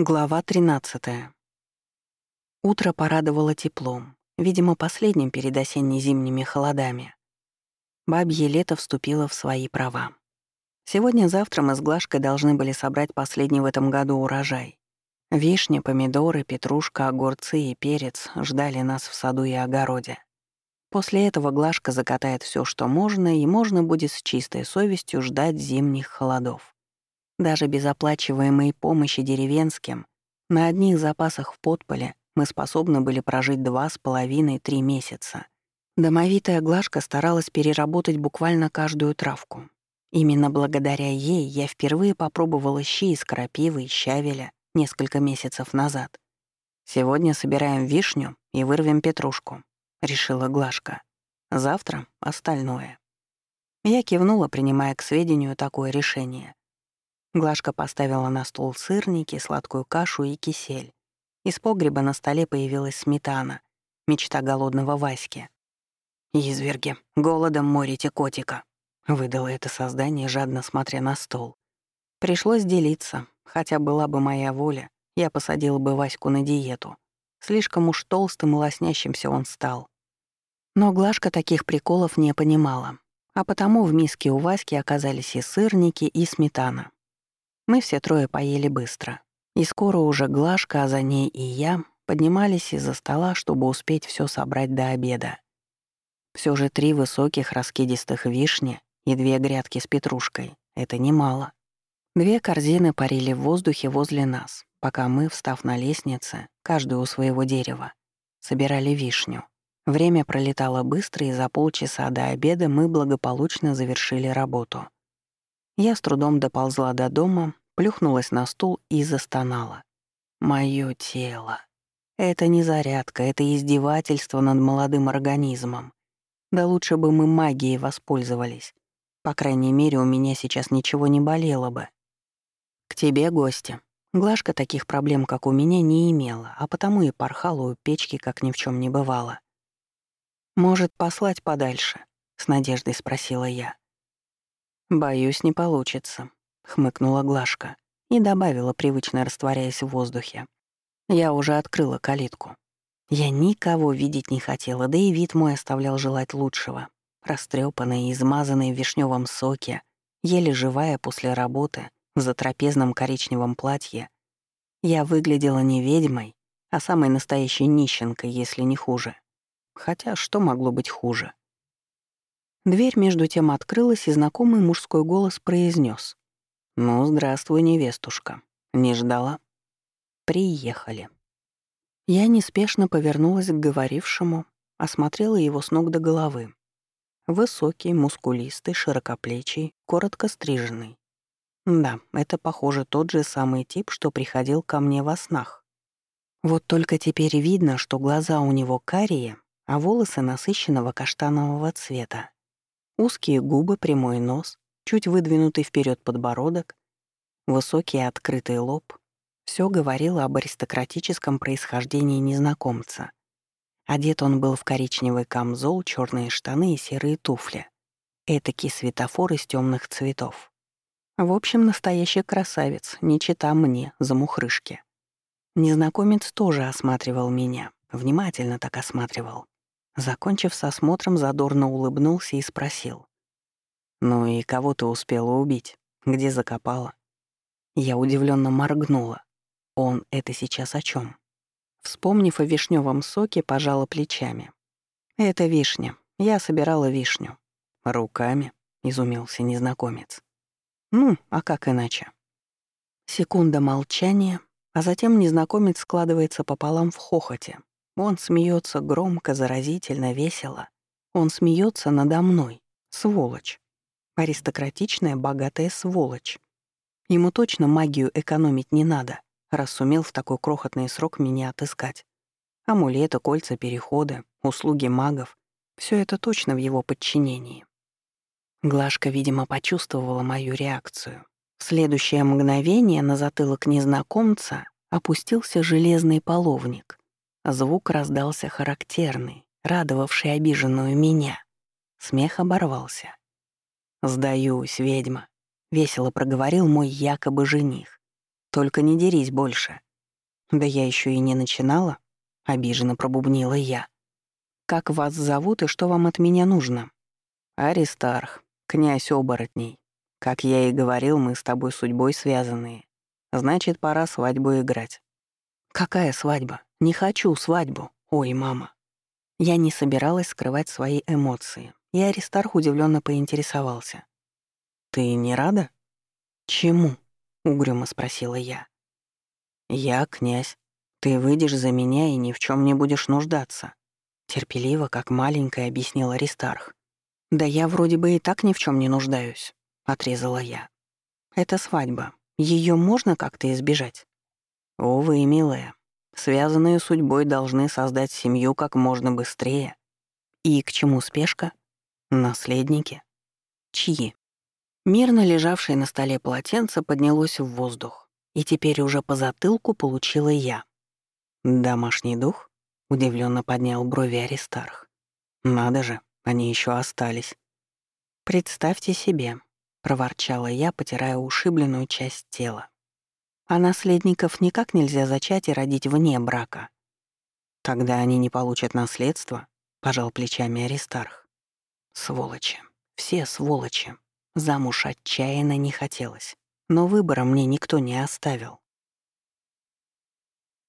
Глава 13. Утро порадовало теплом, видимо, последним перед осенне-зимними холодами. Бабье лето вступило в свои права. Сегодня-завтра мы с Глашкой должны были собрать последний в этом году урожай. Вишня, помидоры, петрушка, огурцы и перец ждали нас в саду и огороде. После этого Глашка закатает все, что можно, и можно будет с чистой совестью ждать зимних холодов. Даже без оплачиваемой помощи деревенским, на одних запасах в подполе мы способны были прожить два с половиной-три месяца. Домовитая Глашка старалась переработать буквально каждую травку. Именно благодаря ей я впервые попробовала щи из крапивы и щавеля несколько месяцев назад. «Сегодня собираем вишню и вырвем петрушку», — решила Глашка. «Завтра — остальное». Я кивнула, принимая к сведению такое решение. Глашка поставила на стол сырники, сладкую кашу и кисель. Из погреба на столе появилась сметана, мечта голодного Васьки. «Изверги, голодом морите котика», — выдало это создание, жадно смотря на стол. Пришлось делиться, хотя была бы моя воля, я посадила бы Ваську на диету. Слишком уж толстым и лоснящимся он стал. Но Глашка таких приколов не понимала, а потому в миске у Васьки оказались и сырники, и сметана. Мы все трое поели быстро. И скоро уже Глашка, а за ней и я поднимались из-за стола, чтобы успеть все собрать до обеда. Все же три высоких раскидистых вишни и две грядки с петрушкой — это немало. Две корзины парили в воздухе возле нас, пока мы, встав на лестнице, каждый у своего дерева, собирали вишню. Время пролетало быстро, и за полчаса до обеда мы благополучно завершили работу. Я с трудом доползла до дома, плюхнулась на стул и застонала. Моё тело. Это не зарядка, это издевательство над молодым организмом. Да лучше бы мы магией воспользовались. По крайней мере, у меня сейчас ничего не болело бы. К тебе гости. Глашка таких проблем, как у меня, не имела, а потому и порхала у печки, как ни в чем не бывало. «Может, послать подальше?» — с надеждой спросила я. «Боюсь, не получится», — хмыкнула Глашка и добавила, привычно растворяясь в воздухе. Я уже открыла калитку. Я никого видеть не хотела, да и вид мой оставлял желать лучшего. Растрёпанная и измазанная в вишневом соке, еле живая после работы, в затрапезном коричневом платье, я выглядела не ведьмой, а самой настоящей нищенкой, если не хуже. Хотя что могло быть хуже? Дверь между тем открылась, и знакомый мужской голос произнес: «Ну, здравствуй, невестушка. Не ждала?» «Приехали». Я неспешно повернулась к говорившему, осмотрела его с ног до головы. Высокий, мускулистый, широкоплечий, коротко стриженный. Да, это, похоже, тот же самый тип, что приходил ко мне во снах. Вот только теперь видно, что глаза у него карие, а волосы насыщенного каштанового цвета. Узкие губы, прямой нос, чуть выдвинутый вперед подбородок, высокий открытый лоб — все говорило об аристократическом происхождении незнакомца. Одет он был в коричневый камзол, черные штаны и серые туфли. Этакий светофор из темных цветов. В общем, настоящий красавец, не чита мне, за мухрышки. Незнакомец тоже осматривал меня, внимательно так осматривал. Закончив с осмотром, задорно улыбнулся и спросил. «Ну и кого ты успела убить? Где закопала?» Я удивленно моргнула. Он это сейчас о чем? Вспомнив о вишневом соке, пожала плечами. «Это вишня. Я собирала вишню». «Руками?» — изумился незнакомец. «Ну, а как иначе?» Секунда молчания, а затем незнакомец складывается пополам в хохоте, он смеется громко, заразительно, весело. Он смеется надо мной. Сволочь. Аристократичная, богатая сволочь. Ему точно магию экономить не надо, раз сумел в такой крохотный срок меня отыскать. Амулеты, кольца, переходы, услуги магов — все это точно в его подчинении. Глашка, видимо, почувствовала мою реакцию. В следующее мгновение на затылок незнакомца опустился железный половник. Звук раздался характерный, радовавший обиженную меня. Смех оборвался. «Сдаюсь, ведьма», — весело проговорил мой якобы жених. «Только не дерись больше. Да я еще и не начинала, обиженно пробубнила я. Как вас зовут и что вам от меня нужно? Аристарх, князь оборотней. Как я и говорил, мы с тобой судьбой связанные. Значит, пора свадьбу играть. Какая свадьба? Не хочу свадьбу. Ой, мама. Я не собиралась скрывать свои эмоции, и Аристарх удивленно поинтересовался. «Ты не рада?» «Чему?» — угрюмо спросила я. «Я князь. Ты выйдешь за меня и ни в чем не будешь нуждаться», — терпеливо, как маленькая, объяснил Аристарх. «Да я вроде бы и так ни в чем не нуждаюсь», — отрезала я. «Это свадьба. Ее можно как-то избежать?» «Увы, милая, связанные судьбой должны создать семью как можно быстрее. И к чему спешка? Наследники. Чьи?» Мирно лежавшее на столе полотенце поднялось в воздух, и теперь уже по затылку получила я. «Домашний дух?» — удивленно поднял брови Аристарх. «Надо же, они еще остались». «Представьте себе», — проворчала я, потирая ушибленную часть тела. «А наследников никак нельзя зачать и родить вне брака». «Тогда они не получат наследство», — пожал плечами Аристарх. «Сволочи, все сволочи». Замуж отчаянно не хотелось, но выбора мне никто не оставил.